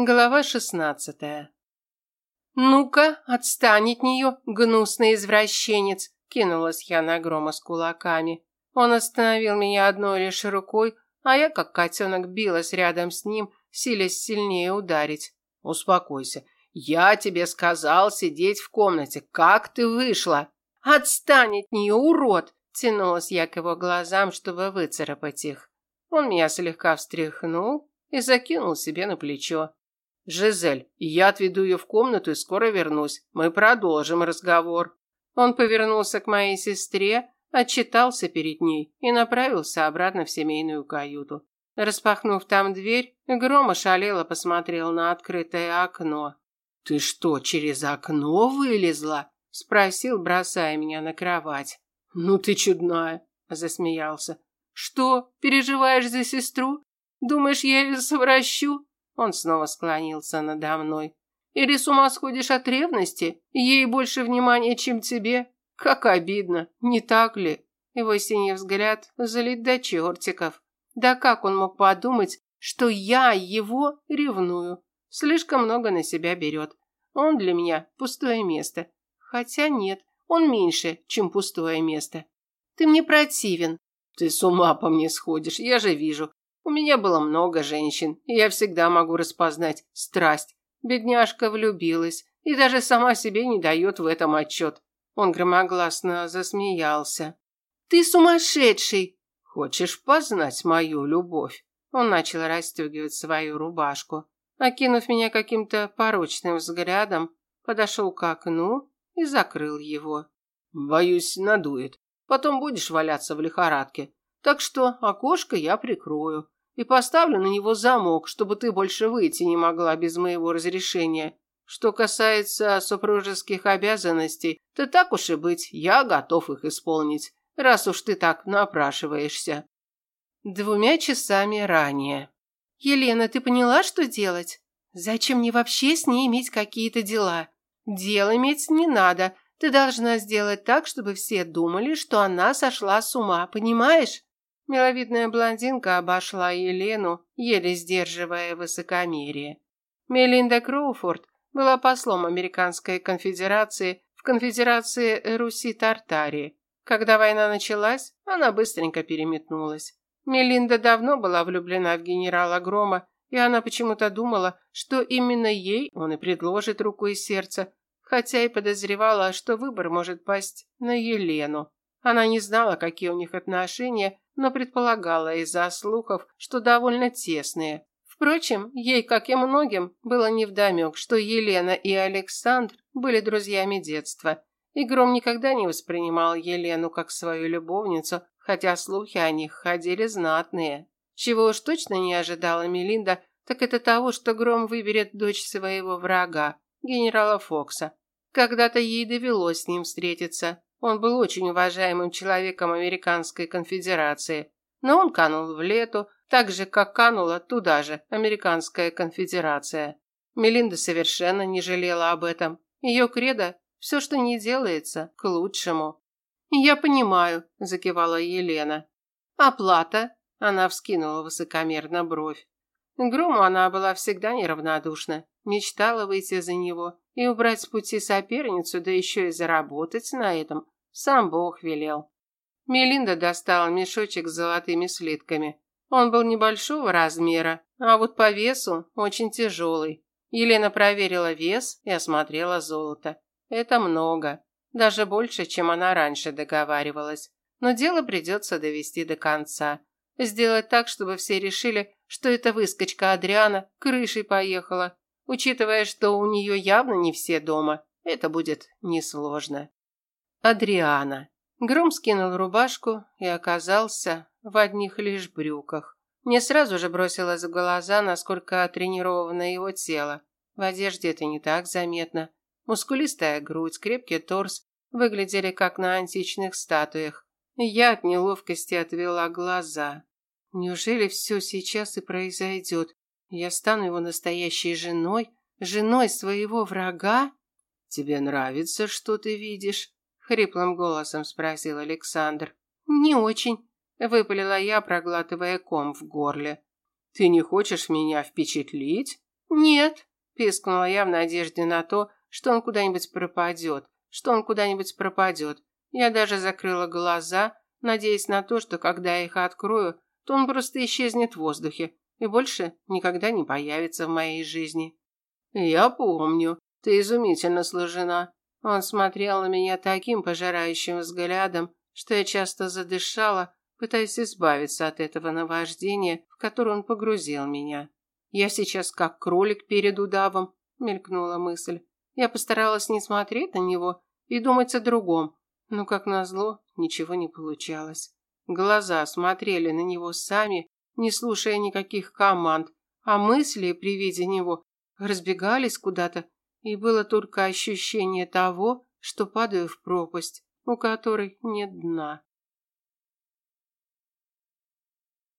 Глава шестнадцатая. «Ну-ка, отстань от нее, гнусный извращенец!» Кинулась я на Грома с кулаками. Он остановил меня одной лишь рукой, а я, как котенок, билась рядом с ним, силясь сильнее ударить. «Успокойся. Я тебе сказал сидеть в комнате. Как ты вышла?» «Отстань от нее, урод!» Тянулась я к его глазам, чтобы выцарапать их. Он меня слегка встряхнул и закинул себе на плечо. «Жизель, я отведу ее в комнату и скоро вернусь. Мы продолжим разговор». Он повернулся к моей сестре, отчитался перед ней и направился обратно в семейную каюту. Распахнув там дверь, Грома шалело посмотрел на открытое окно. «Ты что, через окно вылезла?» – спросил, бросая меня на кровать. «Ну ты чудная!» – засмеялся. «Что, переживаешь за сестру? Думаешь, я ее совращу?» Он снова склонился надо мной. Или с ума сходишь от ревности? Ей больше внимания, чем тебе? Как обидно, не так ли? Его синий взгляд залит до чертиков. Да как он мог подумать, что я его ревную? Слишком много на себя берет. Он для меня пустое место. Хотя нет, он меньше, чем пустое место. Ты мне противен. Ты с ума по мне сходишь, я же вижу. У меня было много женщин, и я всегда могу распознать страсть. Бедняжка влюбилась и даже сама себе не дает в этом отчет. Он громогласно засмеялся. «Ты сумасшедший!» «Хочешь познать мою любовь?» Он начал расстегивать свою рубашку. Окинув меня каким-то порочным взглядом, подошел к окну и закрыл его. «Боюсь, надует. Потом будешь валяться в лихорадке. Так что окошко я прикрою и поставлю на него замок, чтобы ты больше выйти не могла без моего разрешения. Что касается супружеских обязанностей, то так уж и быть, я готов их исполнить, раз уж ты так напрашиваешься. Двумя часами ранее. Елена, ты поняла, что делать? Зачем мне вообще с ней иметь какие-то дела? Дел иметь не надо. Ты должна сделать так, чтобы все думали, что она сошла с ума, понимаешь? Миловидная блондинка обошла Елену, еле сдерживая высокомерие. Мелинда Кроуфорд была послом Американской конфедерации в конфедерации Руси-Тартарии. Когда война началась, она быстренько переметнулась. Мелинда давно была влюблена в генерала Грома, и она почему-то думала, что именно ей он и предложит руку и сердце, хотя и подозревала, что выбор может пасть на Елену. Она не знала, какие у них отношения, но предполагала из-за слухов, что довольно тесные. Впрочем, ей, как и многим, было невдомек, что Елена и Александр были друзьями детства. И Гром никогда не воспринимал Елену как свою любовницу, хотя слухи о них ходили знатные. Чего уж точно не ожидала Мелинда, так это того, что Гром выберет дочь своего врага, генерала Фокса. Когда-то ей довелось с ним встретиться, он был очень уважаемым человеком Американской конфедерации, но он канул в лету, так же, как канула туда же Американская конфедерация. Мелинда совершенно не жалела об этом. Ее кредо – все, что не делается, к лучшему. «Я понимаю», – закивала Елена. «Оплата?» – она вскинула высокомерно бровь. Грому она была всегда неравнодушна, мечтала выйти за него и убрать с пути соперницу, да еще и заработать на этом. Сам Бог велел. Мелинда достала мешочек с золотыми слитками. Он был небольшого размера, а вот по весу очень тяжелый. Елена проверила вес и осмотрела золото. Это много, даже больше, чем она раньше договаривалась. Но дело придется довести до конца. Сделать так, чтобы все решили, что эта выскочка Адриана крышей поехала. Учитывая, что у нее явно не все дома, это будет несложно. Адриана. Гром скинул рубашку и оказался в одних лишь брюках. Мне сразу же бросилось в глаза, насколько тренировано его тело. В одежде это не так заметно. Мускулистая грудь, крепкий торс выглядели как на античных статуях. Я от неловкости отвела глаза. Неужели все сейчас и произойдет? Я стану его настоящей женой, женой своего врага? Тебе нравится, что ты видишь? хриплым голосом спросил Александр. Не очень, выпалила я, проглатывая ком в горле. Ты не хочешь меня впечатлить? Нет, пискнула я в надежде на то, что он куда-нибудь пропадет, что он куда-нибудь пропадет. Я даже закрыла глаза, надеясь на то, что когда я их открою, то он просто исчезнет в воздухе и больше никогда не появится в моей жизни. Я помню, ты изумительно сложена. Он смотрел на меня таким пожирающим взглядом, что я часто задышала, пытаясь избавиться от этого наваждения, в которое он погрузил меня. Я сейчас как кролик перед удавом, мелькнула мысль. Я постаралась не смотреть на него и думать о другом, но, как назло, ничего не получалось. Глаза смотрели на него сами, не слушая никаких команд, а мысли при виде него разбегались куда-то, и было только ощущение того, что падаю в пропасть, у которой нет дна.